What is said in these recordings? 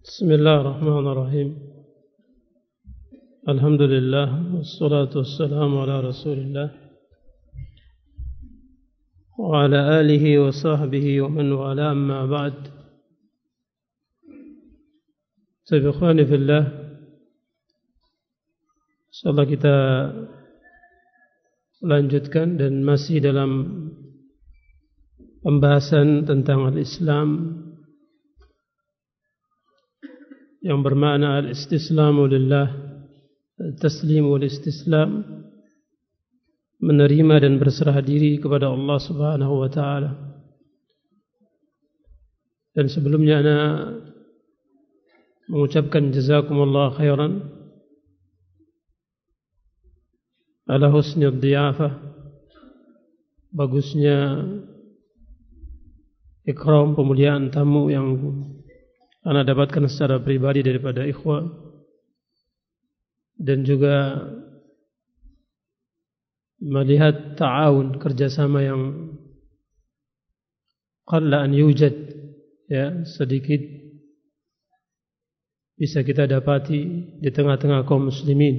بسم الله الرحمن الرحيم. الحمد لله والصلاة والسلام على رسول الله وعلى آله وصحبه ومن والاه أما بعد. طيب إخواني في الله InsyaAllah kita lanjutkan dan masih dalam pembahasan tentang al-Islam. Yang bermakna al-istislamu lillah taslim wal istislam menerima dan berserah diri kepada Allah Subhanahu wa taala. Dan sebelumnya ana mengucapkan jazakumullah khairan ala husni dhiyafah bagusnya ikram pemuliaan tamu yang Anda dapatkan secara pribadi daripada ikhwah dan juga melihat ta'awun kerjasama yang qalla an yujad ya sedikit bisa kita dapati di tengah-tengah kaum muslimin.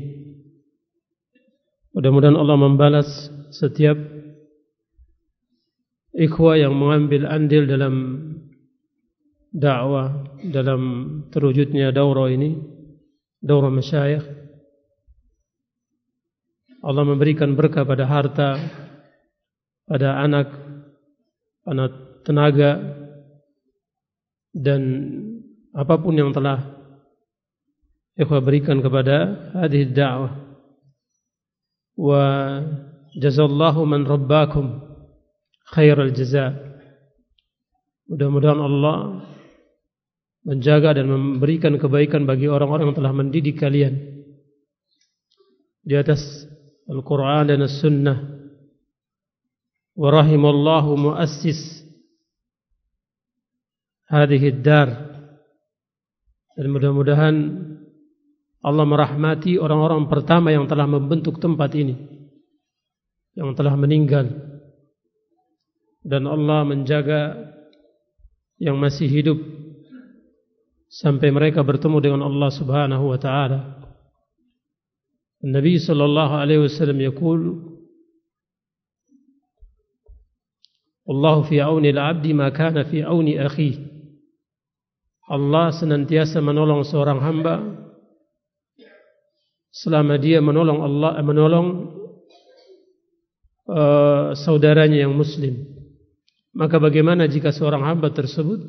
Mudah-mudahan Allah membalas setiap ikhwah yang mengambil andil dalam dakwah dalam terwujudnya daurah ini daurah masyayikh. Allah memberikan berkah pada harta pada anak pada tenaga dan apapun yang telah ikhwah berikan kepada hadis dakwah. Wa jazallahu man rabbakum khairal jaza mudah-mudahan Allah menjaga dan memberikan kebaikan bagi orang-orang yang telah mendidik kalian. Di atas Al-Quran dan As-Sunnah. Wa rahimallahu muassis. Hadhihi dar dan mudah-mudahan Allah merahmati orang-orang pertama yang telah membentuk tempat ini. Yang telah meninggal. Dan Allah menjaga yang masih hidup sampai mereka bertemu dengan Allah Subhanahu wa taala. Nabi sallallahu alaihi wasallam yaqul Allah fi auni al-'abdi ma kana fi auni akhi. Allah senantiasa menolong seorang hamba selama dia menolong Allah menolong uh, saudaranya yang muslim. Maka bagaimana jika seorang hamba tersebut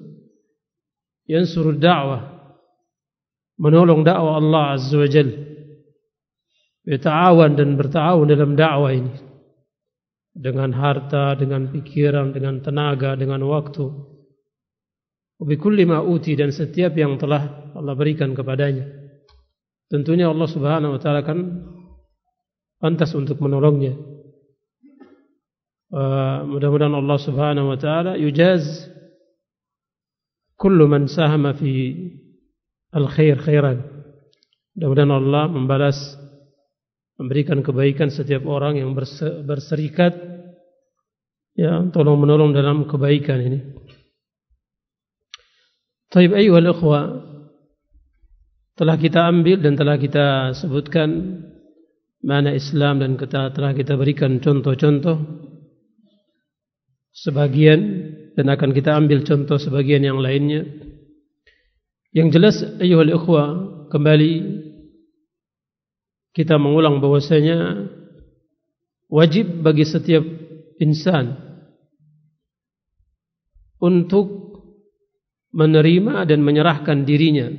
yansur da'wah menolong dakwah Allah Azza wa Jal. Berta'awan dan berta'awan dalam dakwah ini. Dengan harta, dengan pikiran, dengan tenaga, dengan waktu. Wabikulli ma'uti dan setiap yang telah Allah berikan kepadanya. Tentunya Allah subhanahu wa ta'ala kan pantas untuk menolongnya. Uh, mudah-mudahan Allah subhanahu wa ta'ala yujaz kullu man sahama fi al-khair khairan. Mudah-mudahan Allah membalas memberikan kebaikan setiap orang yang berserikat ya tolong menolong dalam kebaikan ini. Taib ayuhal ikhwa telah kita ambil dan telah kita sebutkan mana Islam dan kita telah kita berikan contoh-contoh sebagian dan akan kita ambil contoh sebagian yang lainnya. Yang jelas ayuhal ikhwa kembali kita mengulang bahwasanya wajib bagi setiap insan untuk menerima dan menyerahkan dirinya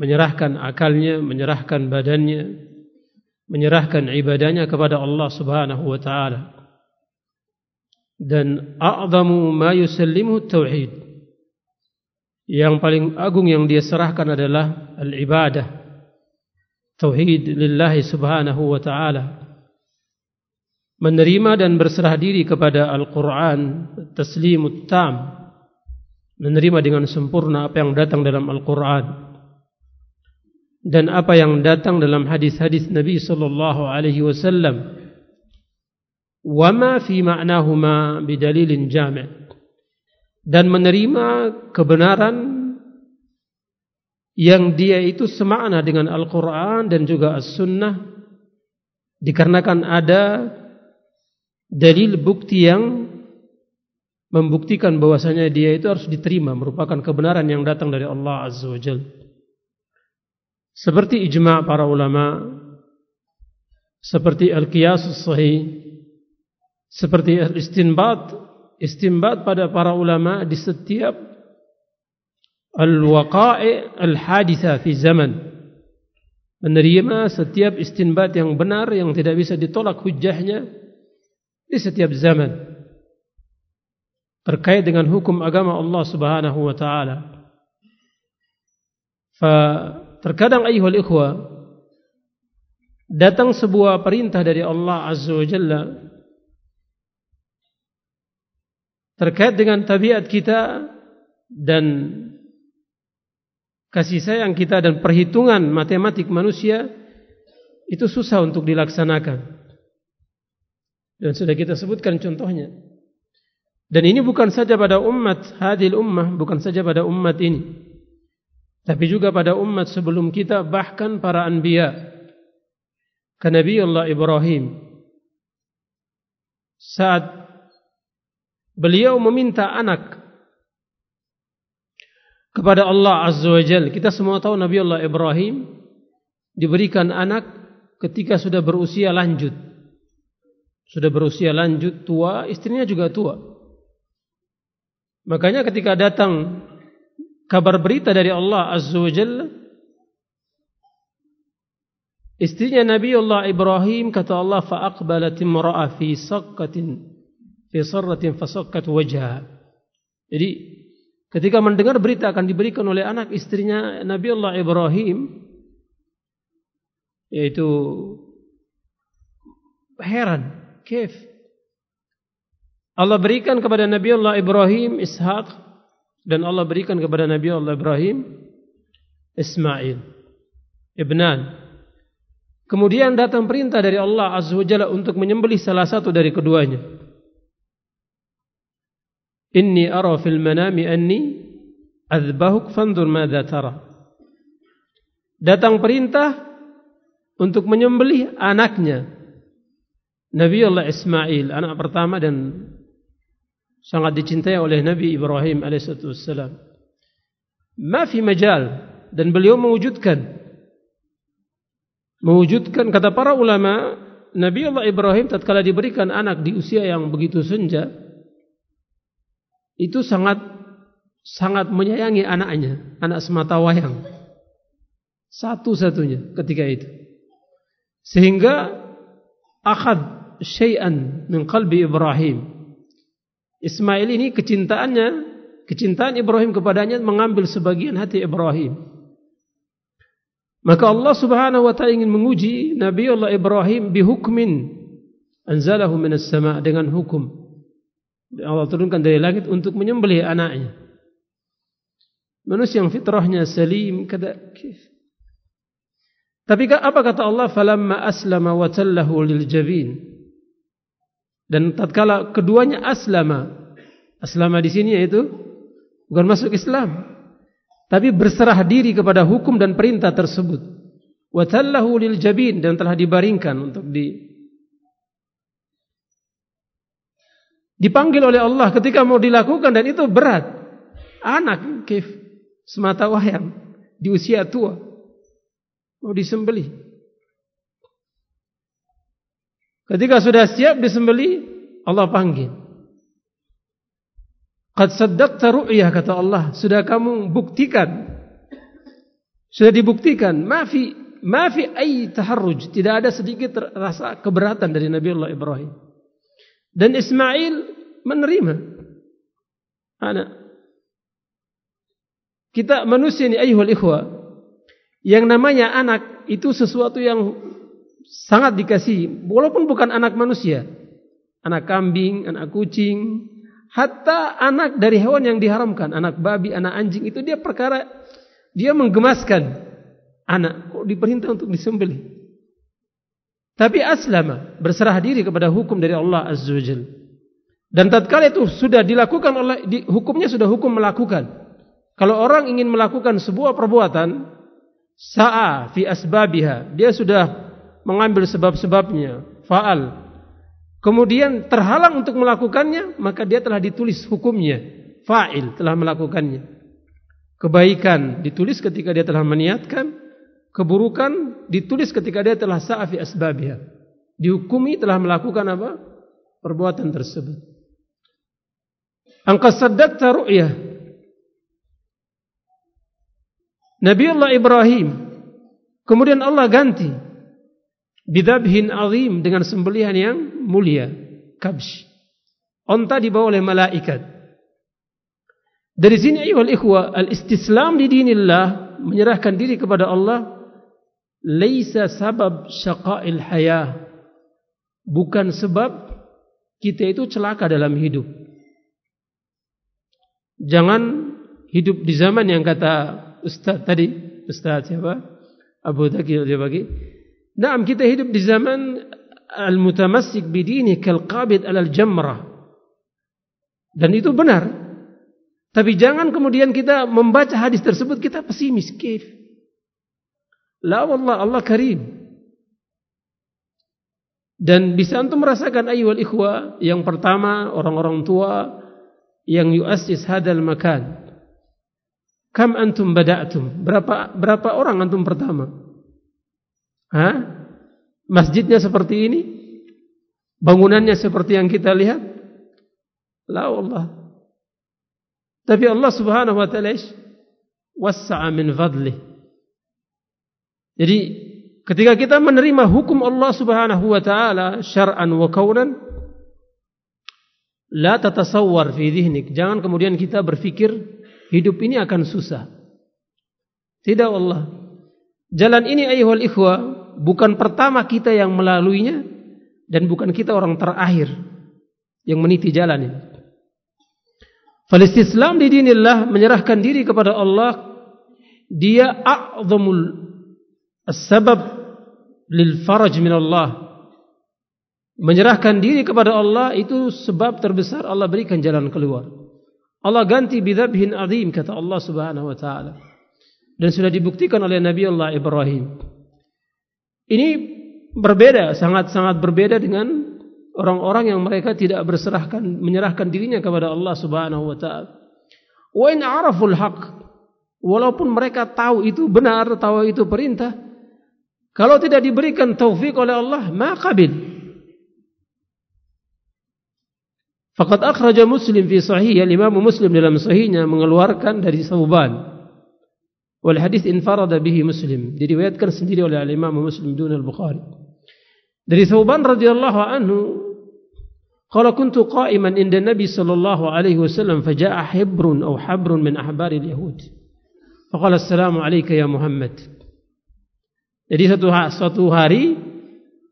menyerahkan akalnya menyerahkan badannya menyerahkan ibadahnya kepada Allah Subhanahu wa taala dan a'zamu ma yusallimu tauhid. Yang paling agung yang dia serahkan adalah al-ibadah. Tauhid lillahi subhanahu wa ta'ala. Menerima dan berserah diri kepada Al-Quran taslimut tam. Menerima dengan sempurna apa yang datang dalam Al-Quran. Dan apa yang datang dalam hadis-hadis Nabi sallallahu alaihi wasallam wama fi ma'nahuma bidalilin jami' dan menerima kebenaran yang dia itu semakna dengan Al-Quran dan juga As-Sunnah dikarenakan ada dalil bukti yang membuktikan bahwasanya dia itu harus diterima merupakan kebenaran yang datang dari Allah Azza wa Jal seperti ijma' para ulama seperti Al-Qiyas Sahih seperti Al-Istinbat Istinbat pada para ulama di setiap al-waqa'i al-haditha fi zaman. Menerima setiap istinbat yang benar yang tidak bisa ditolak hujahnya di setiap zaman. Terkait dengan hukum agama Allah Subhanahu wa taala. Fa terkadang ayuhal ikhwa datang sebuah perintah dari Allah Azza wa Jalla terkait dengan tabiat kita dan kasih sayang kita dan perhitungan matematik manusia itu susah untuk dilaksanakan. Dan sudah kita sebutkan contohnya. Dan ini bukan saja pada umat hadil ummah, bukan saja pada umat ini. Tapi juga pada umat sebelum kita, bahkan para anbiya. Ke Nabi Allah Ibrahim. Saat beliau meminta anak kepada Allah Azza wa Jal. Kita semua tahu Nabi Allah Ibrahim diberikan anak ketika sudah berusia lanjut. Sudah berusia lanjut, tua, istrinya juga tua. Makanya ketika datang kabar berita dari Allah Azza wa Jal, istrinya Nabi Allah Ibrahim kata Allah fa'aqbalat imra'a fi saqqatin fi sarratin fasaqat wajha. Jadi Ketika mendengar berita akan diberikan oleh anak istrinya Nabi Allah Ibrahim yaitu heran, kif Allah berikan kepada Nabi Allah Ibrahim Ishaq dan Allah berikan kepada Nabi Allah Ibrahim Ismail Ibnan. Kemudian datang perintah dari Allah Azza wa Jalla untuk menyembelih salah satu dari keduanya Inni ara fil manami anni azbahuk fandur madza tara. Datang perintah untuk menyembelih anaknya Nabi Allah Ismail anak pertama dan sangat dicintai oleh Nabi Ibrahim alaihissalam. Ma fi majal dan beliau mewujudkan mewujudkan kata para ulama Nabi Allah Ibrahim tatkala diberikan anak di usia yang begitu senja itu sangat sangat menyayangi anaknya, anak semata wayang. Satu-satunya ketika itu. Sehingga akhad syai'an min qalbi Ibrahim. Ismail ini kecintaannya, kecintaan Ibrahim kepadanya mengambil sebagian hati Ibrahim. Maka Allah Subhanahu wa taala ingin menguji Nabi Allah Ibrahim bihukmin anzalahu minas sama' dengan hukum Allah turunkan dari langit untuk menyembelih anaknya. Manusia yang fitrahnya salim kada. Tapi apa kata Allah falamma aslama wa tallahu lil jabin. Dan tatkala keduanya aslama. Aslama di sini yaitu bukan masuk Islam. Tapi berserah diri kepada hukum dan perintah tersebut. Wa tallahu lil jabin dan telah dibaringkan untuk di dipanggil oleh Allah ketika mau dilakukan dan itu berat. Anak kif semata wayang di usia tua mau disembeli. Ketika sudah siap disembeli, Allah panggil. Qad saddaqta ru'yah kata Allah, sudah kamu buktikan. Sudah dibuktikan, maafi maafi ay taharruj, tidak ada sedikit rasa keberatan dari Nabi Allah Ibrahim. Dan Ismail menerima anak. Kita manusia ini ayuhul ikhwa. Yang namanya anak itu sesuatu yang sangat dikasih. Walaupun bukan anak manusia. Anak kambing, anak kucing. Hatta anak dari hewan yang diharamkan. Anak babi, anak anjing itu dia perkara. Dia menggemaskan anak. Kok diperintah untuk disembelih. Tapi aslama berserah diri kepada hukum dari Allah Azza wa Jal. Dan tatkala itu sudah dilakukan oleh di, hukumnya sudah hukum melakukan. Kalau orang ingin melakukan sebuah perbuatan, sa'a fi asbabiha, dia sudah mengambil sebab-sebabnya, fa'al. Kemudian terhalang untuk melakukannya, maka dia telah ditulis hukumnya, fa'il telah melakukannya. Kebaikan ditulis ketika dia telah meniatkan, keburukan ditulis ketika dia telah sa'a fi asbabiha. Dihukumi telah melakukan apa? Perbuatan tersebut. Angka sadaqta ru'yah Nabi Allah Ibrahim kemudian Allah ganti bidabhin azim dengan sembelihan yang mulia kabsh onta dibawa oleh malaikat dari sini ayuhal ikhwa al-istislam di dinillah menyerahkan diri kepada Allah laisa sabab syaqa'il hayah bukan sebab kita itu celaka dalam hidup jangan hidup di zaman yang kata Ustaz tadi, Ustaz siapa? Abu Dhaqi dia bagi. Naam kita hidup di zaman al-mutamassik bidini kal-qabid al-jamra. Dan itu benar. Tapi jangan kemudian kita membaca hadis tersebut kita pesimis. Kif? La wallah Allah karim. Dan bisa antum merasakan ayyuhal ikhwa yang pertama orang-orang tua yang yuassis hadal makan Kam antum bada'tum? Berapa berapa orang antum pertama? Hah? Masjidnya seperti ini? Bangunannya seperti yang kita lihat? La Allah. Tapi Allah Subhanahu wa taala wassa'a min fadli. Jadi ketika kita menerima hukum Allah Subhanahu wa taala syar'an wa kaunan la tatasawwar fi dhihnik. Jangan kemudian kita berfikir hidup ini akan susah. Tidak Allah. Jalan ini ayuhal ikhwa bukan pertama kita yang melaluinya dan bukan kita orang terakhir yang meniti jalan ini. Falistislam di dinillah menyerahkan diri kepada Allah dia a'zamul sebab lil faraj min Allah. Menyerahkan diri kepada Allah itu sebab terbesar Allah berikan jalan keluar. Allah ganti bidhabhin azim kata Allah Subhanahu wa taala. Dan sudah dibuktikan oleh Nabi Allah Ibrahim. Ini berbeda, sangat-sangat berbeda dengan orang-orang yang mereka tidak berserahkan menyerahkan dirinya kepada Allah Subhanahu wa taala. Wa in araful haq walaupun mereka tahu itu benar, tahu itu perintah, kalau tidak diberikan taufik oleh Allah, maka qabil. Fakat akhraja Muslim fi sahih Imam Muslim dalam sahihnya mengeluarkan dari Sauban. Wal hadis infarada bihi Muslim. Diriwayatkan sendiri oleh Imam Muslim dun al-Bukhari. Dari Sauban radhiyallahu anhu qala kuntu qa'iman inda Nabi sallallahu alaihi wasallam faja'a hibrun aw habrun min ahbar al-yahud. Faqala assalamu alayka ya Muhammad. Jadi satu suatu hari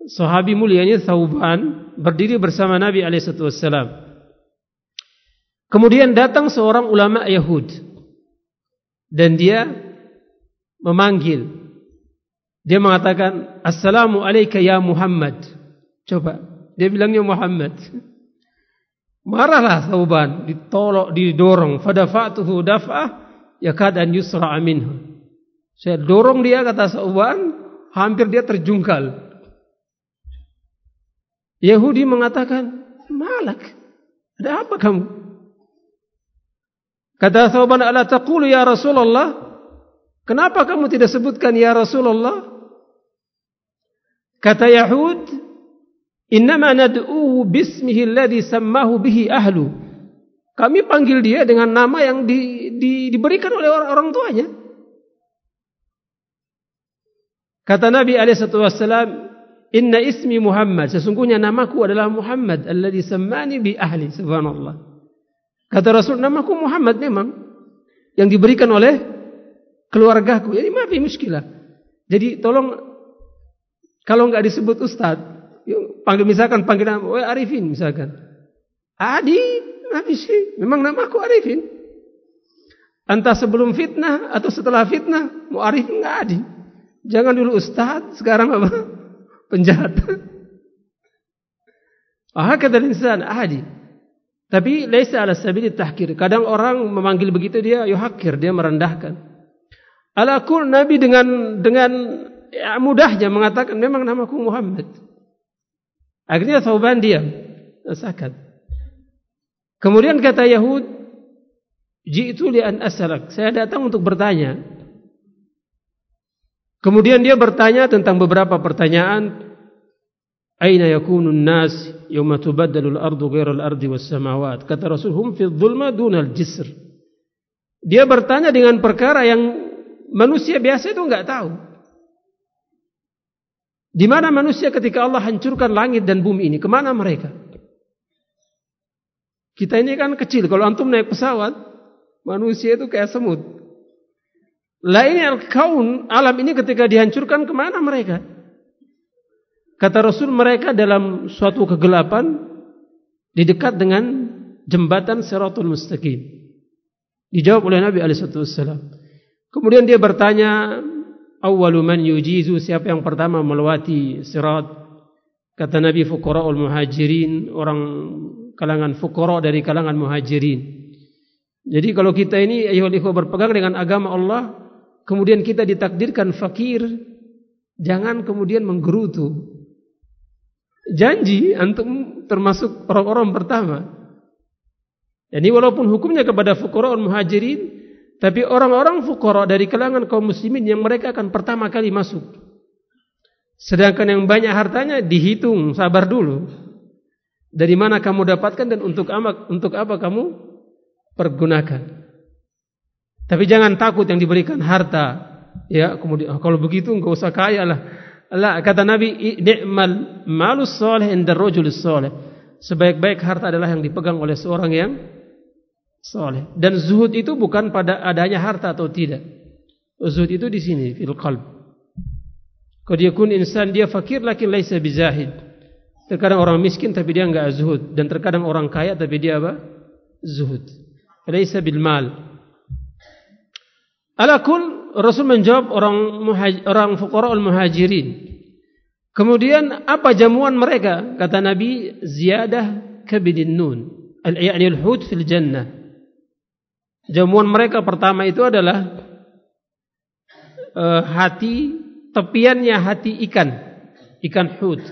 sahabi mulianya Sauban berdiri bersama Nabi alaihi wasallam. Kemudian datang seorang ulama Yahud dan dia memanggil. Dia mengatakan, Assalamu alayka ya Muhammad. Coba, dia bilangnya Muhammad. Marahlah Sauban, ditolok, didorong. Fadafa'tuhu daf'ah, yakad'an yusra aminhu. Saya dorong dia kata Sauban, hampir dia terjungkal. Yahudi mengatakan, Malak, ada apa kamu? Kata Thawban ala taqulu ya Rasulullah Kenapa kamu tidak sebutkan ya Rasulullah Kata Yahud Innama nad'uhu bismihi alladhi sammahu bihi ahlu Kami panggil dia dengan nama yang di, di, diberikan oleh orang, orang tuanya Kata Nabi SAW Inna ismi Muhammad Sesungguhnya namaku adalah Muhammad Alladhi sammani bi ahli Subhanallah Kata Rasul, namaku Muhammad memang yang diberikan oleh keluargaku. Jadi maaf muskilah. Jadi tolong kalau enggak disebut ustaz, panggil misalkan panggil nama, Arifin misalkan. Adi, nabi sih, memang namaku Arifin. Entah sebelum fitnah atau setelah fitnah, mau Arifin enggak Adi. Jangan dulu ustaz, sekarang apa? Penjahat. Ah, kata insan, Adi. Tapi laisa ala sabili tahkir. Kadang orang memanggil begitu dia yuhakir, dia merendahkan. Ala kul Nabi dengan dengan ya, mudahnya mengatakan memang namaku Muhammad. Akhirnya Thauban diam. Sakat. Kemudian kata Yahud, Jitu li an as'alak. Saya datang untuk bertanya. Kemudian dia bertanya tentang beberapa pertanyaan. Aina yakunu an-nas yawma tubaddalu al-ardu ghayra al-ardi was-samawat? Kata Rasul, hum fi dhulma duna al-jisr. Dia bertanya dengan perkara yang manusia biasa itu enggak tahu. Di mana manusia ketika Allah hancurkan langit dan bumi ini? Kemana mereka? Kita ini kan kecil. Kalau antum naik pesawat, manusia itu kayak semut. Lah ini al-kaun, alam ini ketika dihancurkan kemana mereka? Kata Rasul mereka dalam suatu kegelapan di dekat dengan jembatan Siratul Mustaqim. Dijawab oleh Nabi Alaihissalam. Kemudian dia bertanya, Awalu man yujizu siapa yang pertama melewati sirat? Kata Nabi Fuqara'ul Muhajirin, orang kalangan Fuqara dari kalangan Muhajirin. Jadi kalau kita ini ayuhal ikhwah berpegang dengan agama Allah, kemudian kita ditakdirkan fakir, jangan kemudian menggerutu. Janji antum termasuk orang-orang pertama. Jadi walaupun hukumnya kepada fuqara muhajirin, tapi orang-orang fuqara dari kalangan kaum muslimin yang mereka akan pertama kali masuk. Sedangkan yang banyak hartanya dihitung, sabar dulu. Dari mana kamu dapatkan dan untuk apa, untuk apa kamu pergunakan. Tapi jangan takut yang diberikan harta. Ya, kemudian kalau begitu enggak usah kaya lah. Allah kata Nabi, "Ni'mal malus salih inda rajul salih." Sebaik-baik harta adalah yang dipegang oleh seorang yang saleh. Dan zuhud itu bukan pada adanya harta atau tidak. Zuhud itu di sini fil qalb. Kun insan dia fakir lakin laisa bizahid. Terkadang orang miskin tapi dia enggak zuhud dan terkadang orang kaya tapi dia apa? Zuhud. Laisa bil mal. Ala kul Rasul menjawab orang orang fuqara al muhajirin. Kemudian apa jamuan mereka? Kata Nabi ziyadah kabidin nun. Al yani al hut fil jannah. Jamuan mereka pertama itu adalah uh, hati tepiannya hati ikan. Ikan hut.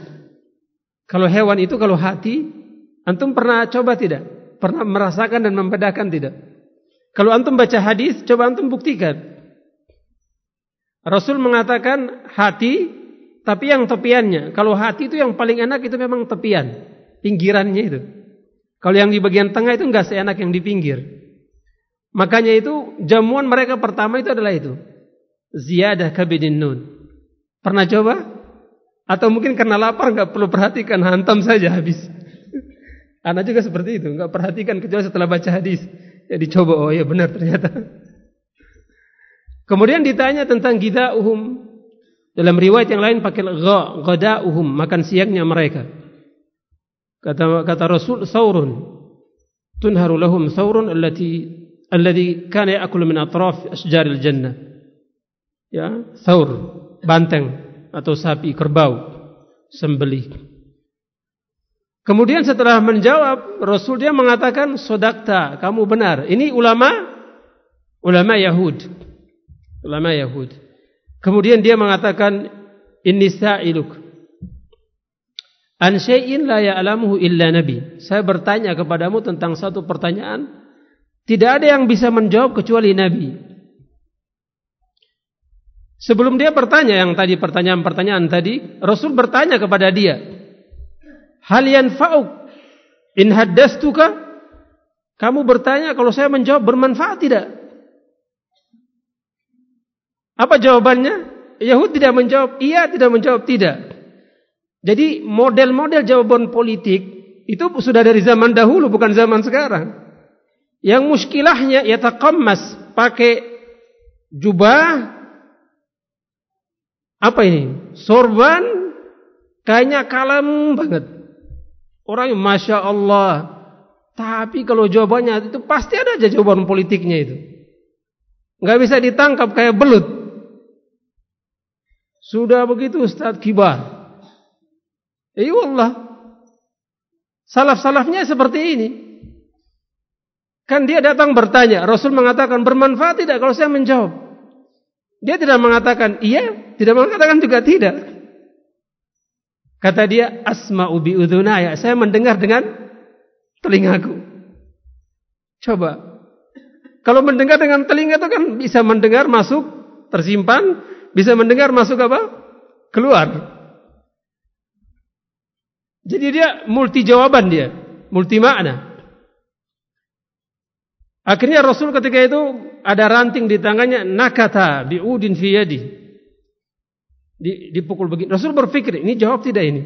Kalau hewan itu kalau hati antum pernah coba tidak? pernah merasakan dan membedakan tidak? Kalau antum baca hadis, coba antum buktikan. Rasul mengatakan hati, tapi yang tepiannya. Kalau hati itu yang paling enak itu memang tepian, pinggirannya itu. Kalau yang di bagian tengah itu enggak seenak yang di pinggir. Makanya itu jamuan mereka pertama itu adalah itu. Ziyadah kabidin nun. Pernah coba? Atau mungkin karena lapar enggak perlu perhatikan, hantam saja habis. Anak juga seperti itu, enggak perhatikan kecuali setelah baca hadis. Ya dicoba, oh ya benar ternyata. Kemudian ditanya tentang gida'uhum. Dalam riwayat yang lain pakai gha, ghada'uhum, makan siangnya mereka. Kata kata Rasul saurun. Tunharu lahum saurun allati alladhi kana ya'kulu min atraf asjaril jannah. Ya, saur, banteng atau sapi kerbau sembelih. Kemudian setelah menjawab, Rasul dia mengatakan, Sodakta, kamu benar. Ini ulama, ulama Yahud. Ulama Yahud. Kemudian dia mengatakan, Inni sa'iluk. An syai'in la ya'lamuhu illa nabi. Saya bertanya kepadamu tentang satu pertanyaan. Tidak ada yang bisa menjawab kecuali nabi. Sebelum dia bertanya yang tadi pertanyaan-pertanyaan tadi, Rasul bertanya kepada dia, hal yanfa'uk? In haddastuka? Kamu bertanya kalau saya menjawab bermanfaat tidak? Apa jawabannya? Yahud tidak menjawab iya tidak menjawab tidak. Jadi model-model jawaban politik itu sudah dari zaman dahulu bukan zaman sekarang. Yang muskilahnya ya taqammas pakai jubah apa ini? Sorban kayaknya kalem banget Orang yang Masya Allah. Tapi kalau jawabannya itu pasti ada aja jawaban politiknya itu. Enggak bisa ditangkap kayak belut. Sudah begitu Ustaz Kibar. Ya Allah. Salaf-salafnya seperti ini. Kan dia datang bertanya, Rasul mengatakan bermanfaat tidak kalau saya menjawab? Dia tidak mengatakan iya, tidak mengatakan juga tidak. Kata dia, asma'u bi udhunaya, saya mendengar dengan telingaku. Coba. Kalau mendengar dengan telinga itu kan bisa mendengar masuk, tersimpan, bisa mendengar masuk apa? Keluar. Jadi dia multi jawaban dia, multi makna. Akhirnya Rasul ketika itu ada ranting di tangannya nakata biudin fi yadi. Dipukul begini. Rasul berpikir, ini jawab tidak ini?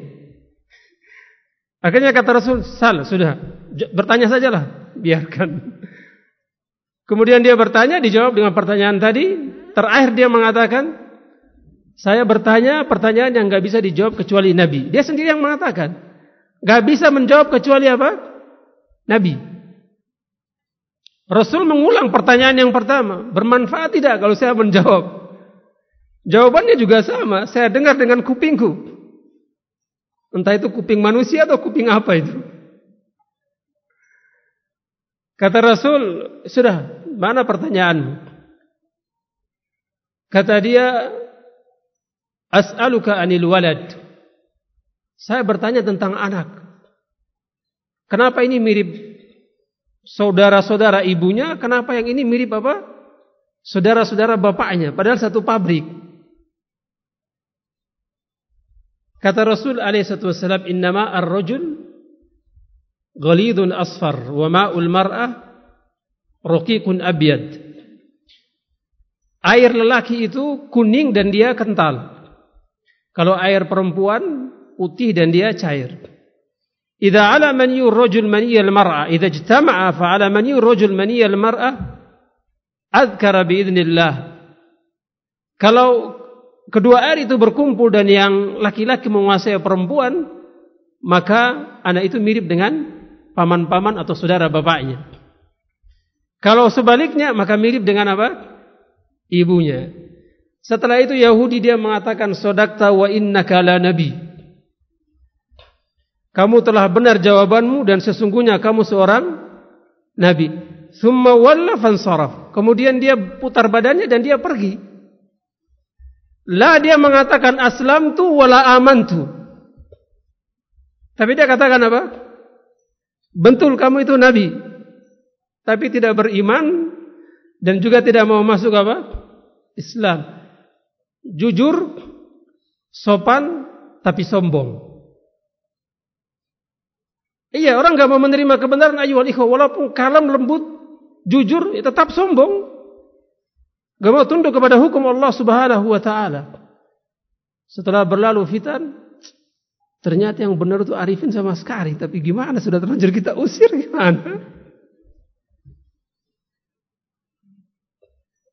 Akhirnya kata Rasul, "Sal, sudah. Bertanya sajalah, biarkan." Kemudian dia bertanya, dijawab dengan pertanyaan tadi. Terakhir dia mengatakan, "Saya bertanya pertanyaan yang enggak bisa dijawab kecuali Nabi." Dia sendiri yang mengatakan, "Enggak bisa menjawab kecuali apa? Nabi." Rasul mengulang pertanyaan yang pertama, bermanfaat tidak kalau saya menjawab? Jawabannya juga sama, saya dengar dengan kupingku. Entah itu kuping manusia atau kuping apa itu. Kata Rasul, sudah, mana pertanyaanmu? Kata dia, As'aluka anil walad. Saya bertanya tentang anak. Kenapa ini mirip saudara-saudara ibunya, kenapa yang ini mirip apa? Saudara-saudara bapaknya, padahal satu pabrik. Kata Rasul alaihissalatu wassalam innama ar-rajul ghalidun asfar wa ma'ul mar'ah raqiqun abyad. Air lelaki itu kuning dan dia kental. Kalau air perempuan putih dan dia cair. Idza 'ala man yurjul man mar'a idza ijtama'a fa 'ala man yurjul man mar'a adzkara bi idznillah. Kalau kedua air itu berkumpul dan yang laki-laki menguasai perempuan maka anak itu mirip dengan paman-paman atau saudara bapaknya kalau sebaliknya maka mirip dengan apa? ibunya setelah itu Yahudi dia mengatakan sodakta wa innaka la nabi kamu telah benar jawabanmu dan sesungguhnya kamu seorang nabi. Thumma walla fansaraf. Kemudian dia putar badannya dan dia pergi. La dia mengatakan aslam tu wala amantu. Tapi dia katakan apa? Bentul kamu itu nabi. Tapi tidak beriman dan juga tidak mau masuk apa? Islam. Jujur, sopan, tapi sombong. Iya, orang enggak mau menerima kebenaran ayu wal walaupun kalem lembut, jujur, ya tetap sombong. Enggak mau tunduk kepada hukum Allah Subhanahu wa taala. Setelah berlalu fitan, ternyata yang benar itu arifin sama sekali, tapi gimana sudah terlanjur kita usir gimana?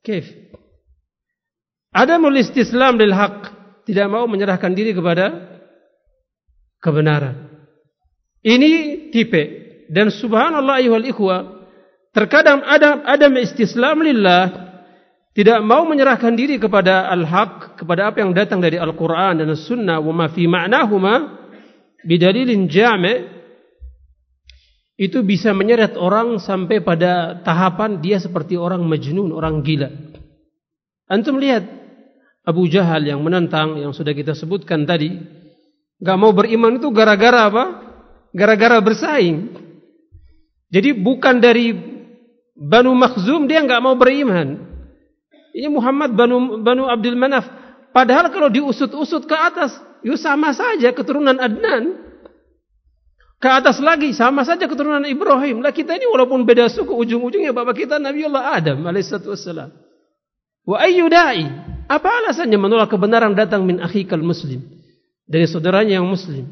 Kif. Ada mulis Islam lil haq, tidak mau menyerahkan diri kepada kebenaran. Ini tipe dan subhanallah ayuhal ikhwa terkadang ada ada istislam lillah tidak mau menyerahkan diri kepada al-haq kepada apa yang datang dari Al-Qur'an dan As-Sunnah wa ma fi ma'nahuma bidalilin jami' itu bisa menyeret orang sampai pada tahapan dia seperti orang majnun, orang gila. Antum lihat Abu Jahal yang menentang yang sudah kita sebutkan tadi, enggak mau beriman itu gara-gara apa? gara-gara bersaing. Jadi bukan dari Banu Makhzum dia enggak mau beriman. Ini Muhammad Banu Banu Abdul Manaf. Padahal kalau diusut-usut ke atas, yuk sama saja keturunan Adnan. Ke atas lagi sama saja keturunan Ibrahim. Lah kita ini walaupun beda suku ujung-ujungnya bapak kita Nabi Allah Adam wassalam. Wa ayyu da'i? Apa alasannya menolak kebenaran datang min akhikal muslim? Dari saudaranya yang muslim.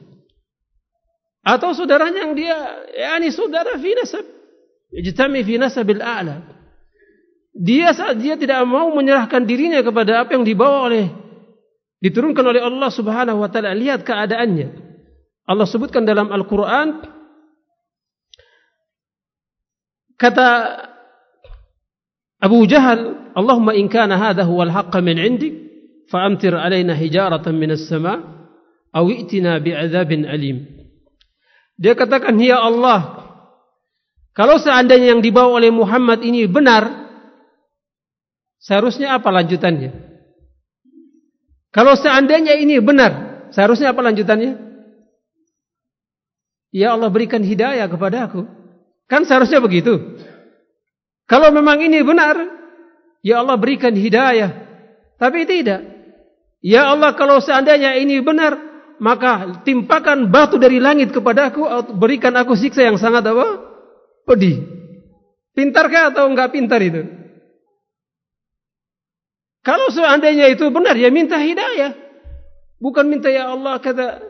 Atau saudaranya yang dia yakni saudara fi nasab ijtami fi nasabil a'la. Dia dia tidak mau menyerahkan dirinya kepada apa yang dibawa oleh diturunkan oleh Allah Subhanahu wa taala. Lihat keadaannya. Allah sebutkan dalam Al-Qur'an kata Abu Jahal, "Allahumma in kana hadha huwa al-haqq min 'indik, fa'amtir 'alaina hijaratan min as-sama' aw i'tina bi'adzabin alim." Dia katakan, Ya Allah, Kalau seandainya yang dibawa oleh Muhammad ini benar, seharusnya apa lanjutannya? Kalau seandainya ini benar, seharusnya apa lanjutannya? Ya Allah berikan hidayah kepada aku. Kan seharusnya begitu. Kalau memang ini benar, ya Allah berikan hidayah. Tapi tidak. Ya Allah kalau seandainya ini benar, maka timpakan batu dari langit kepada aku, berikan aku siksa yang sangat apa? pedih. Pintarkah atau enggak pintar itu? Kalau seandainya itu benar, ya minta hidayah. Bukan minta ya Allah kata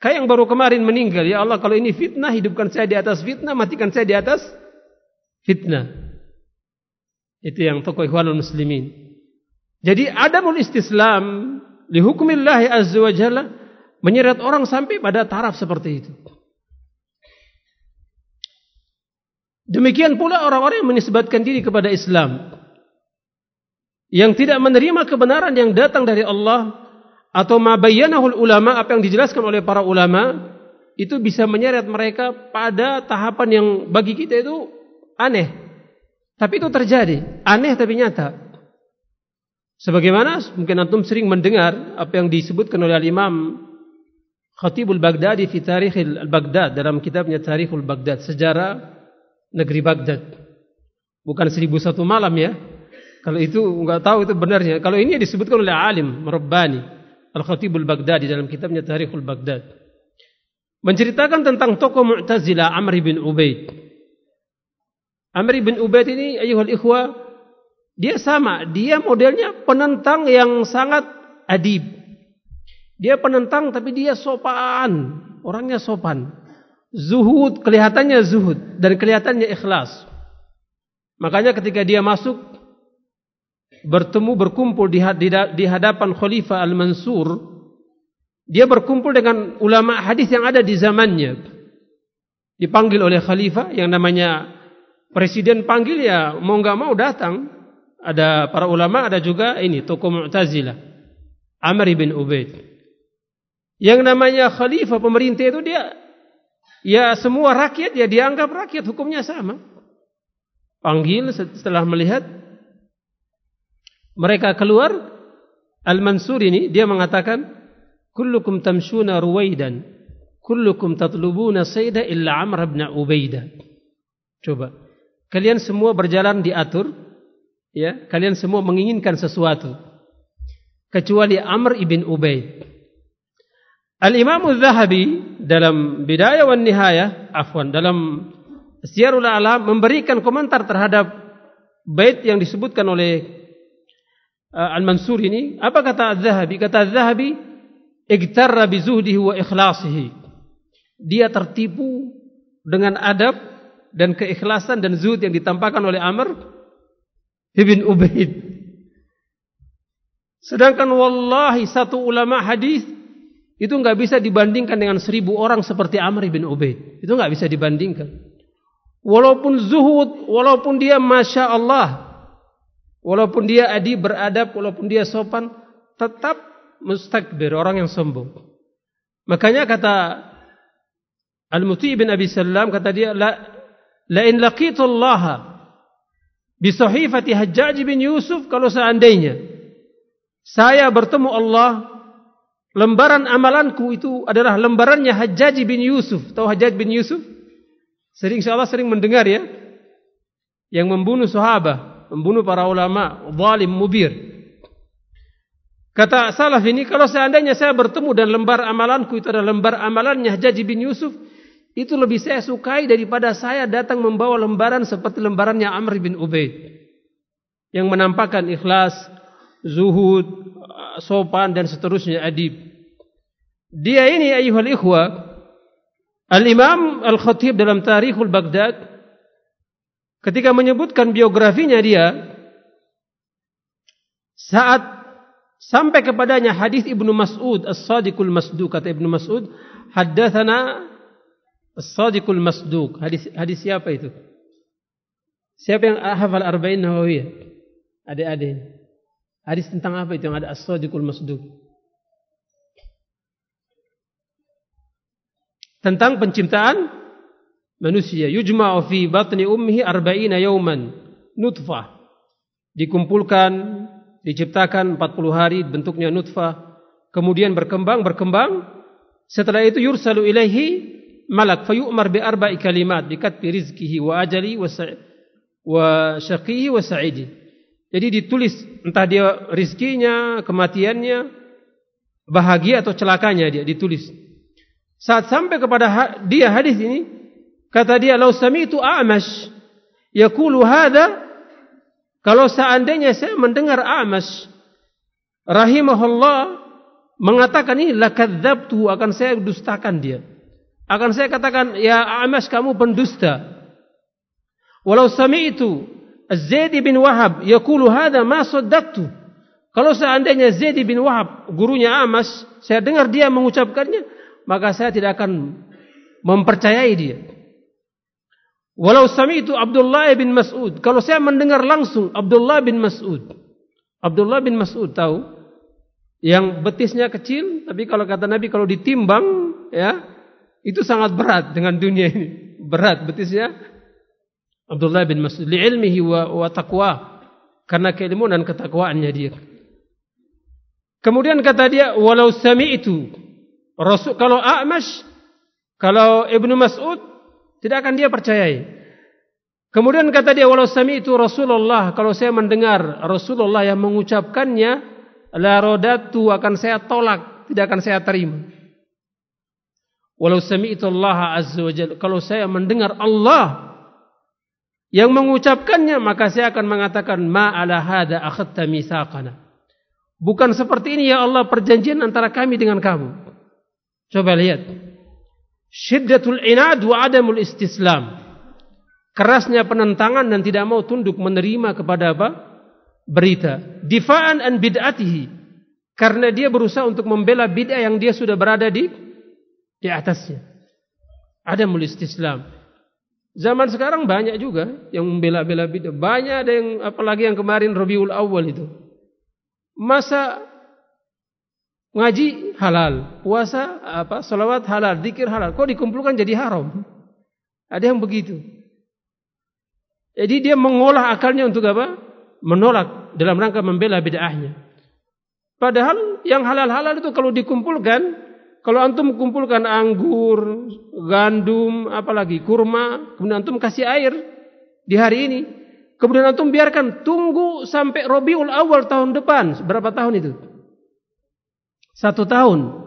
kayak yang baru kemarin meninggal, ya Allah kalau ini fitnah hidupkan saya di atas fitnah, matikan saya di atas fitnah. Itu yang tokoh Ikhwanul Muslimin. Jadi adamul istislam li hukmillah azza wa jalla menyeret orang sampai pada taraf seperti itu. Demikian pula orang-orang yang menisbatkan diri kepada Islam yang tidak menerima kebenaran yang datang dari Allah atau mabayyanahul ulama apa yang dijelaskan oleh para ulama itu bisa menyeret mereka pada tahapan yang bagi kita itu aneh. Tapi itu terjadi, aneh tapi nyata. Sebagaimana mungkin antum sering mendengar apa yang disebutkan oleh Imam Khatibul Baghdadi fi Tarikh al-Baghdad dalam kitabnya Tarikhul Baghdad, sejarah negeri Baghdad. Bukan seribu satu malam ya. Kalau itu enggak tahu itu benarnya. Kalau ini disebutkan oleh alim Rabbani Al-Khatibul Baghdadi dalam kitabnya Tarikhul Baghdad. Menceritakan tentang tokoh Mu'tazilah Amr bin Ubaid. Amr bin Ubaid ini ayuhal ikhwa dia sama, dia modelnya penentang yang sangat adib. Dia penentang tapi dia sopan, orangnya sopan zuhud kelihatannya zuhud dan kelihatannya ikhlas. Makanya ketika dia masuk bertemu berkumpul di, di hadapan Khalifah Al-Mansur, dia berkumpul dengan ulama hadis yang ada di zamannya. Dipanggil oleh Khalifah yang namanya presiden panggil ya mau enggak mau datang. Ada para ulama, ada juga ini tokoh Mu'tazilah. Amr bin Ubaid. Yang namanya Khalifah pemerintah itu dia Ya semua rakyat ya dianggap rakyat hukumnya sama. Panggil setelah melihat mereka keluar Al-Mansur ini dia mengatakan kullukum tamshuna ruwaidan kullukum tatlubuna sayda illa Amr bin Ubaidah. Coba kalian semua berjalan diatur ya kalian semua menginginkan sesuatu kecuali Amr ibn Ubaid. Al-Imam Al-Zahabi dalam Bidayah wa Nihayah, afwan, dalam Syiarul Alam memberikan komentar terhadap bait yang disebutkan oleh uh, Al-Mansur ini. Apa kata Al-Zahabi? Kata Al-Zahabi, "Igtarra bi zuhdihi wa ikhlasihi." Dia tertipu dengan adab dan keikhlasan dan zuhud yang ditampakkan oleh Amr ibn Ubaid. Sedangkan wallahi satu ulama hadis itu enggak bisa dibandingkan dengan seribu orang seperti Amr bin Ubaid. Itu enggak bisa dibandingkan. Walaupun zuhud, walaupun dia masya Allah, walaupun dia adib beradab, walaupun dia sopan, tetap mustakbir orang yang sombong. Makanya kata Al-Muti bin Abi Salam kata dia la la in laqitu Allah bi sahifati Hajjaj bin Yusuf kalau seandainya saya bertemu Allah lembaran amalanku itu adalah lembarannya Hajjaj bin Yusuf. Tahu Hajjaj bin Yusuf? Sering insyaallah sering mendengar ya. Yang membunuh sahabat, membunuh para ulama, zalim mubir. Kata salaf ini kalau seandainya saya bertemu dan lembar amalanku itu adalah lembar amalannya Hajjaj bin Yusuf, itu lebih saya sukai daripada saya datang membawa lembaran seperti lembarannya Amr bin Ubaid. Yang menampakkan ikhlas, zuhud, sopan dan seterusnya adib. Dia ini ayuhal ikhwa Al-Imam Al-Khatib dalam Tarikhul Baghdad ketika menyebutkan biografinya dia saat sampai kepadanya hadis Ibnu Mas'ud As-Sadiqul Masduq kata Ibnu Mas'ud haddatsana As-Sadiqul Masduq hadis hadis siapa itu? Siapa yang hafal Arba'in Nawawiyah? Adik-adik. Hadis tentang apa itu yang ada as-sadiqul masduq? Tentang penciptaan manusia. Yujma'u fi batni ummihi arba'ina yawman. Nutfah. Dikumpulkan diciptakan 40 hari bentuknya nutfah. Kemudian berkembang berkembang. Setelah itu yursalu ilaihi malak. Fayu'mar bi arba'i kalimat. Bi katbi rizqihi wa ajali wa wa syaqihi wa sa'idi. Jadi ditulis entah dia rizkinya kematiannya bahagia atau celakanya dia ditulis. Saat sampai kepada dia hadis ini kata dia law sami'tu a'mash yaqulu hadha kalau seandainya saya mendengar Amas rahimahullah mengatakan ini lakadzabtu akan saya dustakan dia. Akan saya katakan ya Amas kamu pendusta. Walau sami'tu Zaid bin Wahab yaqulu hadha ma saddaqtu. Kalau seandainya Zaid bin Wahab gurunya Amas saya dengar dia mengucapkannya maka saya tidak akan mempercayai dia. Walau sami itu Abdullah bin Mas'ud. Kalau saya mendengar langsung Abdullah bin Mas'ud. Abdullah bin Mas'ud tahu. Yang betisnya kecil. Tapi kalau kata Nabi kalau ditimbang. ya Itu sangat berat dengan dunia ini. Berat betisnya. Abdullah bin Mas'ud. Li'ilmihi wa, wa taqwa. Karena keilmuan dan ketakwaannya dia. Kemudian kata dia. Walau sami itu. Rasul, kalau A'mash. Kalau Ibnu Mas'ud. Tidak akan dia percayai. Kemudian kata dia, walau sami itu Rasulullah, kalau saya mendengar Rasulullah yang mengucapkannya, la rodatu akan saya tolak, tidak akan saya terima. Walau sami itu Allah Azza wa Jalla, kalau saya mendengar Allah yang mengucapkannya, maka saya akan mengatakan, ma ala hada akhatta misaqana. Bukan seperti ini ya Allah perjanjian antara kami dengan kamu. Coba lihat syiddatul inad wa adamul istislam. Kerasnya penentangan dan tidak mau tunduk menerima kepada apa? Berita. Difa'an an bid'atihi. Karena dia berusaha untuk membela bid'ah yang dia sudah berada di di atasnya. Adamul istislam. Zaman sekarang banyak juga yang membela-bela bid'ah. Banyak ada yang apalagi yang kemarin Rabiul Awal itu. Masa Ngaji halal, puasa apa, salawat halal, zikir halal. Kok dikumpulkan jadi haram? Ada yang begitu. Jadi dia mengolah akalnya untuk apa? Menolak dalam rangka membela bid'ahnya. Padahal yang halal-halal itu kalau dikumpulkan, kalau antum kumpulkan anggur, gandum, apalagi kurma, kemudian antum kasih air di hari ini, kemudian antum biarkan tunggu sampai Rabiul Awal tahun depan, berapa tahun itu? Satu tahun.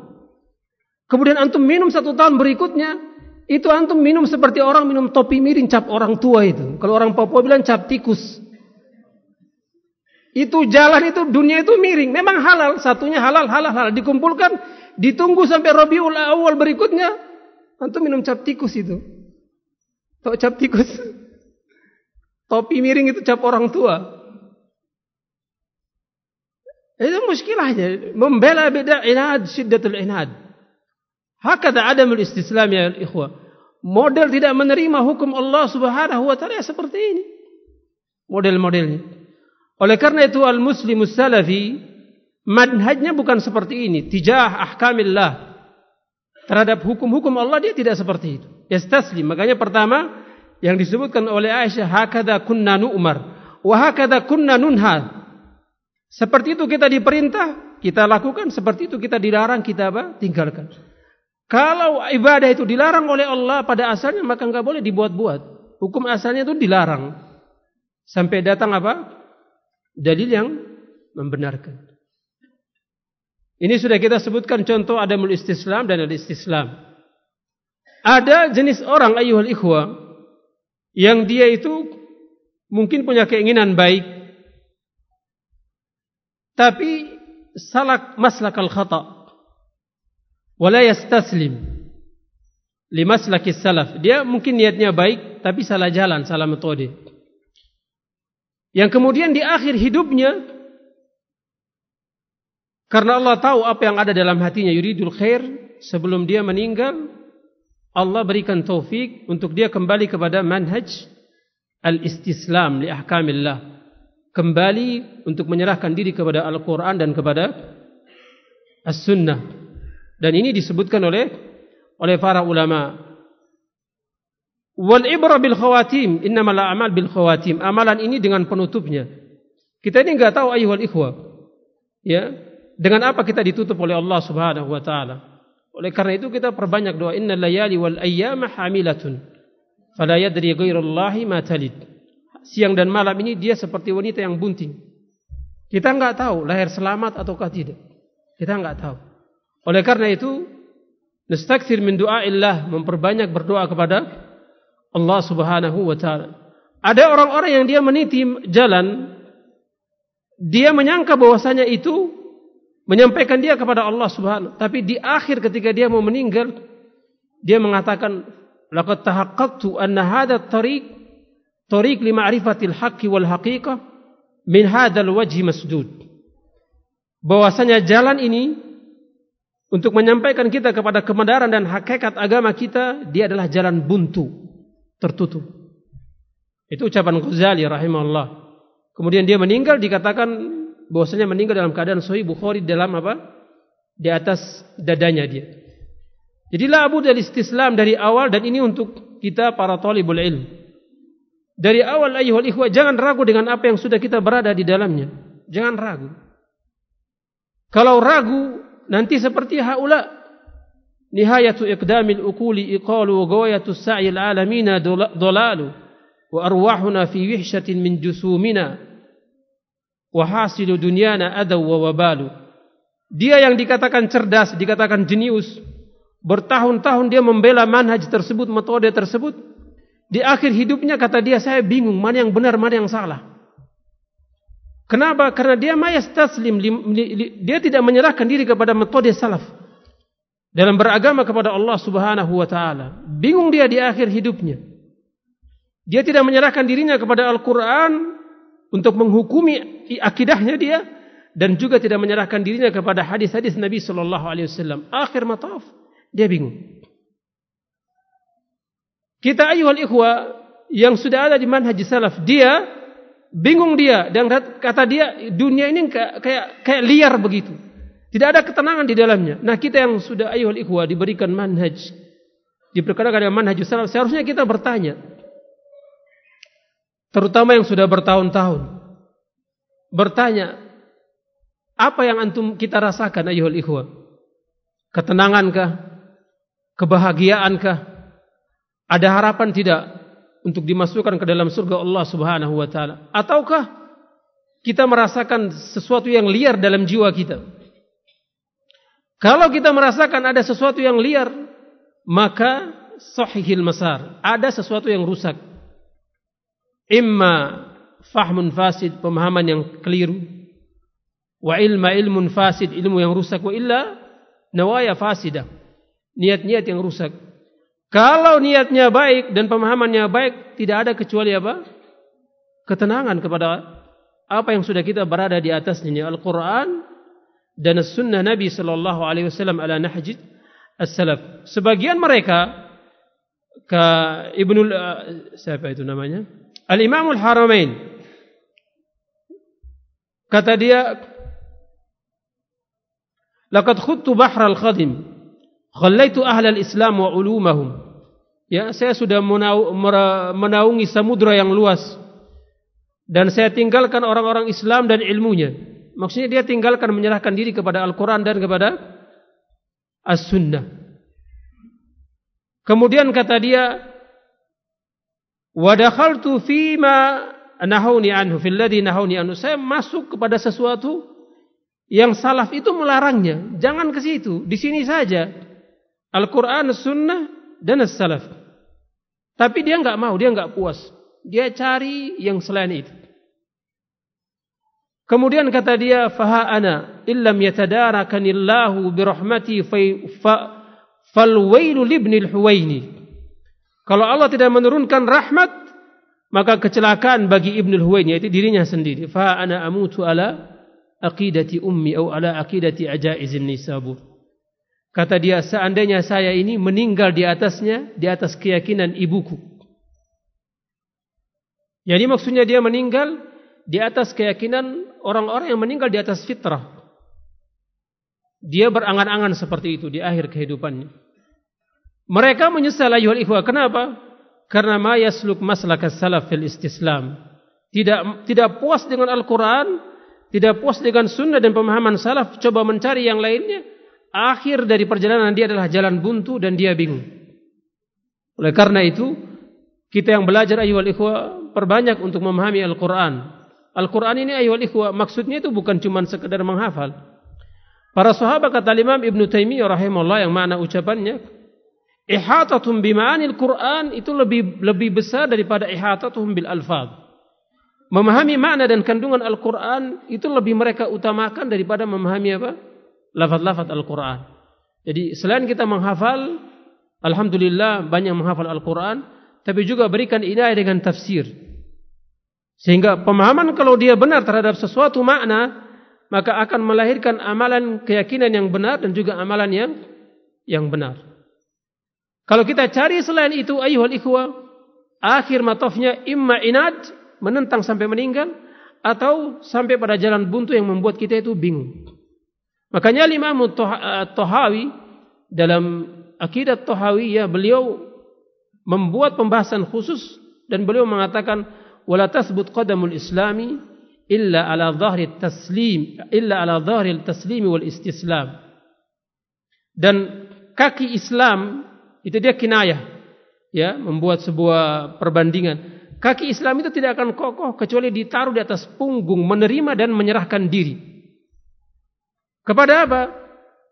Kemudian antum minum satu tahun berikutnya, itu antum minum seperti orang minum topi miring cap orang tua itu. Kalau orang Papua bilang cap tikus. Itu jalan itu dunia itu miring. Memang halal, satunya halal, halal, halal. Dikumpulkan, ditunggu sampai Rabiul Awal berikutnya, antum minum cap tikus itu. Tahu cap tikus? Topi miring itu cap orang tua. Itu muskilahnya. Membela beda inad, syiddatul inad. Hakada adamul istislam ya ikhwah. Model tidak menerima hukum Allah subhanahu wa ta'ala seperti ini. Model-modelnya. Oleh karena itu al-muslimus salafi, manhajnya bukan seperti ini. Tijah ahkamillah. Terhadap hukum-hukum Allah dia tidak seperti itu. Yastaslim. Makanya pertama, yang disebutkan oleh Aisyah, hakada kunna nu'mar. Wahakada kunna nunhad. Seperti itu kita diperintah, kita lakukan. Seperti itu kita dilarang, kita apa? tinggalkan. Kalau ibadah itu dilarang oleh Allah pada asalnya, maka enggak boleh dibuat-buat. Hukum asalnya itu dilarang. Sampai datang apa? Dalil yang membenarkan. Ini sudah kita sebutkan contoh adamul istislam dan al-istislam. Ada jenis orang ayuhal ikhwa yang dia itu mungkin punya keinginan baik tapi salak maslak al khata. Wala yastaslim li salaf. Dia mungkin niatnya baik tapi salah jalan salah metode. Yang kemudian di akhir hidupnya karena Allah tahu apa yang ada dalam hatinya yuridul khair sebelum dia meninggal Allah berikan taufik untuk dia kembali kepada manhaj al-istislam li ahkamillah kembali untuk menyerahkan diri kepada Al-Quran dan kepada As-Sunnah. Dan ini disebutkan oleh oleh para ulama. Wal ibra bil khawatim, innamal a'mal bil khawatim. Amalan ini dengan penutupnya. Kita ini enggak tahu ayyuhal ikhwah. Ya, dengan apa kita ditutup oleh Allah Subhanahu wa taala. Oleh karena itu kita perbanyak doa innal layali wal ayyama hamilatun. Fala yadri ghairallahi ma talid. Siang dan malam ini dia seperti wanita yang bunting. Kita enggak tahu lahir selamat ataukah tidak. Kita enggak tahu. Oleh karena itu, nastakthir min du'aillah memperbanyak berdoa kepada Allah Subhanahu wa taala. Ada orang-orang yang dia meniti jalan dia menyangka bahwasanya itu menyampaikan dia kepada Allah Subhanahu tapi di akhir ketika dia mau meninggal dia mengatakan laqad tahaqqaqtu anna hadha at-tariq tariq li ma'rifatil haqqi wal haqiqah min hadzal wajhi masdud bahwasanya jalan ini untuk menyampaikan kita kepada kebenaran dan hakikat agama kita dia adalah jalan buntu tertutup. Itu ucapan Ghazali rahimahullah. Kemudian dia meninggal dikatakan bahwasanya meninggal dalam keadaan sahih Bukhari dalam apa? Di atas dadanya dia. Jadilah Abu dari istislam dari awal dan ini untuk kita para talibul ilm. Dari awal ayyuhal ikhwah jangan ragu dengan apa yang sudah kita berada di dalamnya. Jangan ragu. Kalau ragu nanti seperti haula nihayatu iqdamil uquli iqalu wa ghayatu sa'il alamina dhalalu wa arwahuna fi wihshatin min jusumina wa hasilu dunyana adaw wa wabalu. Dia yang dikatakan cerdas, dikatakan jenius, bertahun-tahun dia membela manhaj tersebut, metode tersebut, di akhir hidupnya kata dia saya bingung mana yang benar, mana yang salah kenapa? karena dia mayas taslim dia tidak menyerahkan diri kepada metode salaf dalam beragama kepada Allah Subhanahu wa taala. Bingung dia di akhir hidupnya. Dia tidak menyerahkan dirinya kepada Al-Qur'an untuk menghukumi akidahnya dia dan juga tidak menyerahkan dirinya kepada hadis-hadis Nabi sallallahu alaihi wasallam. Akhir mataf dia bingung. Kita ayuhal ikhwa yang sudah ada di manhaj salaf, dia bingung dia dan kata dia dunia ini kayak kayak liar begitu. Tidak ada ketenangan di dalamnya. Nah kita yang sudah ayuhul ikhwa diberikan manhaj. Diperkenalkan dengan manhaj salaf. Seharusnya kita bertanya. Terutama yang sudah bertahun-tahun. Bertanya. Apa yang antum kita rasakan ayuhul ikhwa? Ketenangankah? Kebahagiaankah? Ada harapan tidak? Untuk dimasukkan ke dalam surga Allah subhanahu wa ta'ala. Ataukah? Kita merasakan sesuatu yang liar dalam jiwa kita. Kalau kita merasakan ada sesuatu yang liar, maka sahihil masar. Ada sesuatu yang rusak. Imma fahmun fasid, pemahaman yang keliru. Wa ilma ilmun fasid, ilmu yang rusak. Wa illa nawaya fasidah. Niat-niat yang rusak. Kalau niatnya baik dan pemahamannya baik, tidak ada kecuali apa? Ketenangan kepada apa yang sudah kita berada di atasnya. Al-Quran dan sunnah Nabi sallallahu alaihi wasallam ala nahj as-salaf. Sebagian mereka ke Ibnu uh, siapa itu namanya? Al-Imam Al-Haramain. Kata dia Laqad khuttu bahr al-khadim khallaitu ahla al-islam wa ulumahum. Ya, saya sudah menaungi samudra yang luas dan saya tinggalkan orang-orang Islam dan ilmunya. Maksudnya dia tinggalkan menyerahkan diri kepada Al-Quran dan kepada As-Sunnah. Kemudian kata dia, Wadakhaltu fima nahuni anhu, filladhi nahuni anhu. Saya masuk kepada sesuatu yang salaf itu melarangnya. Jangan ke situ, di sini saja. Al-Quran, As-Sunnah, dan As-Salaf. Tapi dia enggak mau, dia enggak puas. Dia cari yang selain itu. Kemudian kata dia, "Faha ana illam yatadarakanillahu bi rahmati fa fal wailu libni al-huwaini." Kalau Allah tidak menurunkan rahmat, maka kecelakaan bagi Ibnu al-Huwaini yaitu dirinya sendiri. Fa ana amutu ala aqidati ummi atau ala aqidati ajaizin nisabur. Kata dia, seandainya saya ini meninggal di atasnya, di atas keyakinan ibuku. Jadi maksudnya dia meninggal di atas keyakinan orang-orang yang meninggal di atas fitrah. Dia berangan-angan seperti itu di akhir kehidupannya. Mereka menyesal ayuhal ikhwah. Kenapa? karena ma yasluk maslak salaf fil istislam. Tidak tidak puas dengan Al-Qur'an, tidak puas dengan sunnah dan pemahaman salaf, coba mencari yang lainnya. Akhir dari perjalanan dia adalah jalan buntu dan dia bingung. Oleh karena itu, kita yang belajar ayyuhal ikhwah perbanyak untuk memahami Al-Qur'an. Al-Qur'an ini ayyuhal ikhwah maksudnya itu bukan cuma sekedar menghafal. Para sahabat kata Imam Ibn Taimiyah rahimahullah yang mana ucapannya ihatatum bima'anil Qur'an itu lebih lebih besar daripada ihatatum bil alfaz. Memahami makna dan kandungan Al-Qur'an itu lebih mereka utamakan daripada memahami apa? Lafaz-lafaz Al-Qur'an. Jadi selain kita menghafal alhamdulillah banyak menghafal Al-Qur'an tapi juga berikan inayah dengan tafsir. Sehingga pemahaman kalau dia benar terhadap sesuatu makna maka akan melahirkan amalan keyakinan yang benar dan juga amalan yang yang benar. Kalau kita cari selain itu ayuhal ikhwa, akhir matofnya imma inad menentang sampai meninggal atau sampai pada jalan buntu yang membuat kita itu bingung. Makanya Imam Tohawi dalam akidah Tohawiyah beliau membuat pembahasan khusus dan beliau mengatakan wala tasbut qadamul islami illa ala dhahri taslim illa ala dhahri taslim wal istislam. Dan kaki Islam itu dia kinayah ya membuat sebuah perbandingan. Kaki Islam itu tidak akan kokoh kecuali ditaruh di atas punggung menerima dan menyerahkan diri kepada apa?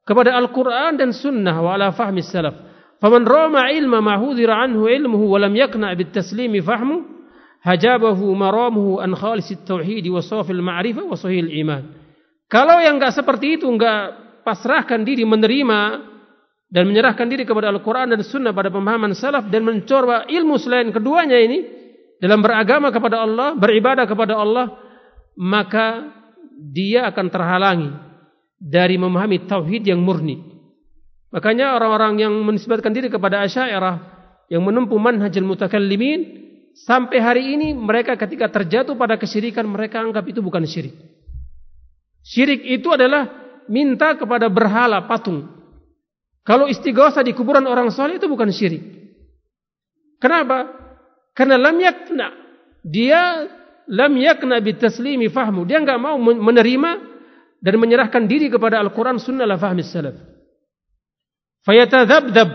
Kepada Al-Qur'an dan sunnah wa ala fahmi salaf. Faman rama ilma ma hudira anhu ilmuhu wa lam yakna bit taslimi fahmu hajabahu maramuhu an khalisit tauhid wa safil ma'rifah wa sahih iman. Kalau yang enggak seperti itu enggak pasrahkan diri menerima dan menyerahkan diri kepada Al-Qur'an dan Sunnah pada pemahaman salaf dan mencoba ilmu selain keduanya ini dalam beragama kepada Allah, beribadah kepada Allah, maka dia akan terhalangi dari memahami tauhid yang murni. Makanya orang-orang yang menisbatkan diri kepada Asy'ariyah yang menempuh manhajul mutakallimin sampai hari ini mereka ketika terjatuh pada kesyirikan mereka anggap itu bukan syirik. Syirik itu adalah minta kepada berhala patung. Kalau istighosa di kuburan orang soleh itu bukan syirik. Kenapa? Karena lam yakna dia lam yakna bitaslimi fahmu. Dia enggak mau menerima dan menyerahkan diri kepada Al-Quran Sunnah la fahmi salaf. Fayatadhabdhab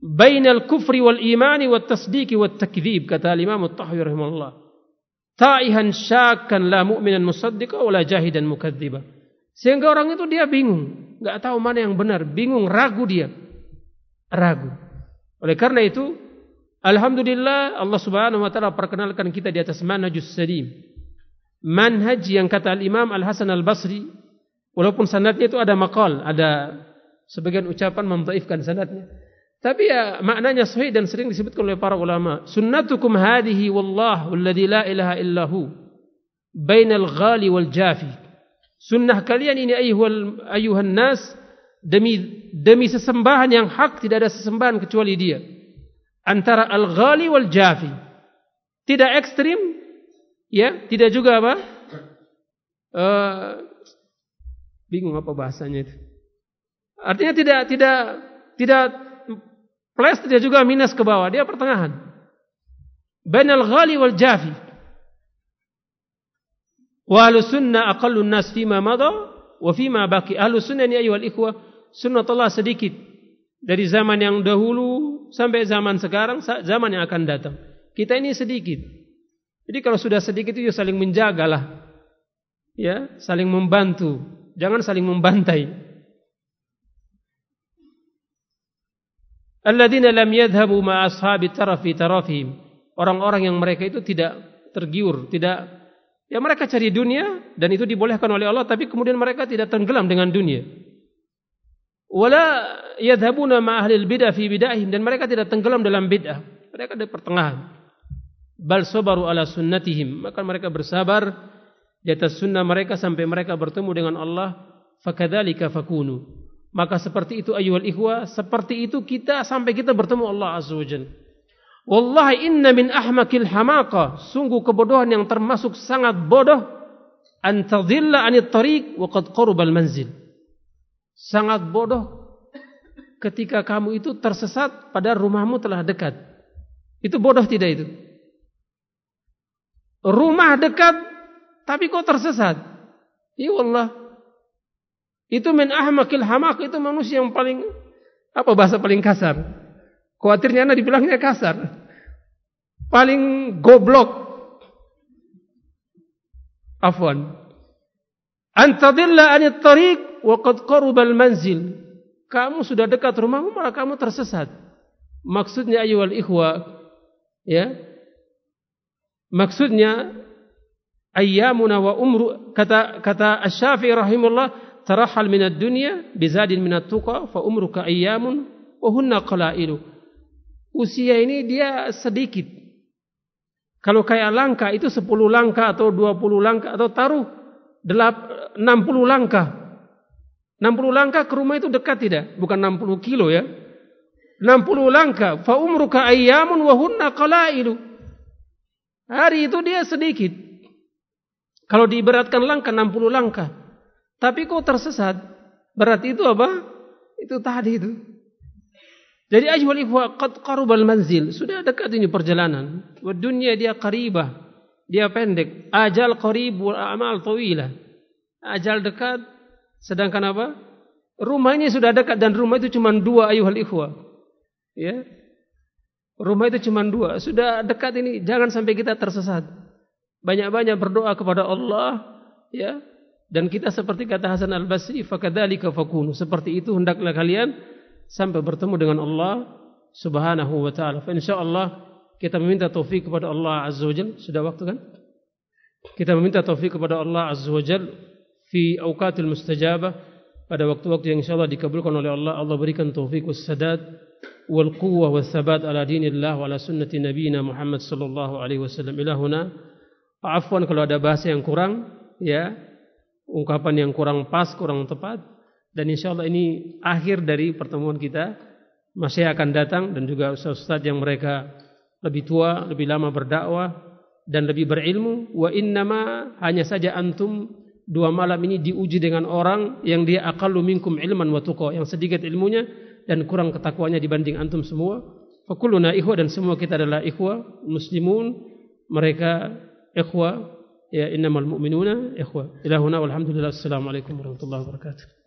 bain al-kufri wal imani wat tasdiq wat takdzib kata Imam At-Tahawi rahimahullah. Ta'ihan syakkan la mu'minan musaddiqa wala jahidan mukadziba sehingga orang itu dia bingung. Enggak tahu mana yang benar. Bingung ragu dia. Ragu. Oleh karena itu alhamdulillah Allah Subhanahu wa taala perkenalkan kita di atas manhajus salim manhaj yang kata al-Imam Al-Hasan Al-Basri walaupun sanadnya itu ada maqal ada sebagian ucapan mendhaifkan sanadnya tapi ya maknanya sahih dan sering disebutkan oleh para ulama. Sunnatukum hadhihi wallahu alladhi la ilaha illahu bainal ghali wal jafi. Sunnah kalian ini ayuhal ayuhan nas demi demi sesembahan yang hak tidak ada sesembahan kecuali dia. Antara al ghali wal jafi. Tidak ekstrim ya, tidak juga apa? Uh, bingung apa bahasanya itu. Artinya tidak tidak tidak plus dia juga minus ke bawah. Dia pertengahan. Bainal ghali wal jafi. Wa ahlus sunnah aqallun nas fima madha wa fima baqi. Ahlus sunnah ni ayyuhal ikhwah sunnatullah sedikit. Dari zaman yang dahulu sampai zaman sekarang zaman yang akan datang. Kita ini sedikit jadi kalau sudah sedikit itu saling menjagalah ya saling membantu jangan saling membantai Alladzina lam yadhhabu ma ashabi tarafi tarafihim. Orang-orang yang mereka itu tidak tergiur, tidak ya mereka cari dunia dan itu dibolehkan oleh Allah tapi kemudian mereka tidak tenggelam dengan dunia. Wala yadhhabuna ma ahli bidah fi bid'ahim dan mereka tidak tenggelam dalam bid'ah. Mereka di pertengahan. Bal sabaru ala sunnatihim. Maka mereka bersabar di atas sunnah mereka sampai mereka bertemu dengan Allah. Fakadzalika fakunu maka seperti itu ayuhal ikhwa seperti itu kita sampai kita bertemu Allah azza wajalla wallahi inna min ahmakil hamaqa sungguh kebodohan yang termasuk sangat bodoh an tadhilla anit tariq wa qad qaruba al manzil sangat bodoh ketika kamu itu tersesat pada rumahmu telah dekat Itu bodoh tidak itu? Rumah dekat tapi kok tersesat? Ya Allah. Itu min ahmakil hamak itu manusia yang paling apa bahasa paling kasar? Khawatirnya anak dibilangnya kasar. Paling goblok. Afwan. Antadilla anit tariq wa qad qaruba al manzil. Kamu sudah dekat rumahmu malah kamu tersesat. Maksudnya ayyuhal ikhwa ya. Maksudnya ayyamuna wa umru kata kata Asy-Syafi'i rahimahullah tarahal min ad-dunya bizadin min at-tuqa fa umruka ayyamun wa hunna qalailu. Usia ini dia sedikit. Kalau kayak langkah itu 10 langkah atau 20 langkah atau taruh 60 langkah. 60 langkah ke rumah itu dekat tidak? Bukan 60 kilo ya. 60 langkah fa umruka ayyamun wa hunna qalailu. Hari itu dia sedikit. Kalau diberatkan langkah 60 langkah. Tapi kok tersesat? Berarti itu apa? Itu tadi itu. Jadi ajwal ikhwa qad qarubal manzil. Sudah dekat ini perjalanan. Wa dunia dia qaribah. Dia pendek. Ajal qarib wal a'mal tawilah. Ajal dekat sedangkan apa? Rumah ini sudah dekat dan rumah itu cuma dua ayuhal ikhwa. Ya. Rumah itu cuma dua. Sudah dekat ini jangan sampai kita tersesat. Banyak-banyak berdoa kepada Allah, ya. Dan kita seperti kata Hasan Al-Basri, fakadzalika fakunu. Seperti itu hendaklah kalian sampai bertemu dengan Allah Subhanahu wa taala. Fa insyaallah kita meminta taufik kepada Allah Azza wa Jalla. Sudah waktu kan? Kita meminta taufik kepada Allah Azza wa Jalla fi awqatil mustajabah pada waktu-waktu yang insyaallah dikabulkan oleh Allah. Allah berikan taufik was wal quwwah was sabat ala dinillah wa ala sunnati nabiyina Muhammad sallallahu alaihi wasallam. Ilahuna afwan kalau ada bahasa yang kurang ya ungkapan yang kurang pas, kurang tepat dan insyaallah ini akhir dari pertemuan kita. Masih akan datang dan juga ustaz-ustaz yang mereka lebih tua, lebih lama berdakwah dan lebih berilmu. Wa innama hanya saja antum dua malam ini diuji dengan orang yang dia aqallu minkum ilman wa tuqa yang sedikit ilmunya dan kurang ketakwaannya dibanding antum semua. Fakuluna ikhwa dan semua kita adalah ikhwa muslimun. Mereka ikhwa. Ya innamal mu'minuna ikhwa. Ilahuna walhamdulillah. Assalamualaikum warahmatullahi wabarakatuh.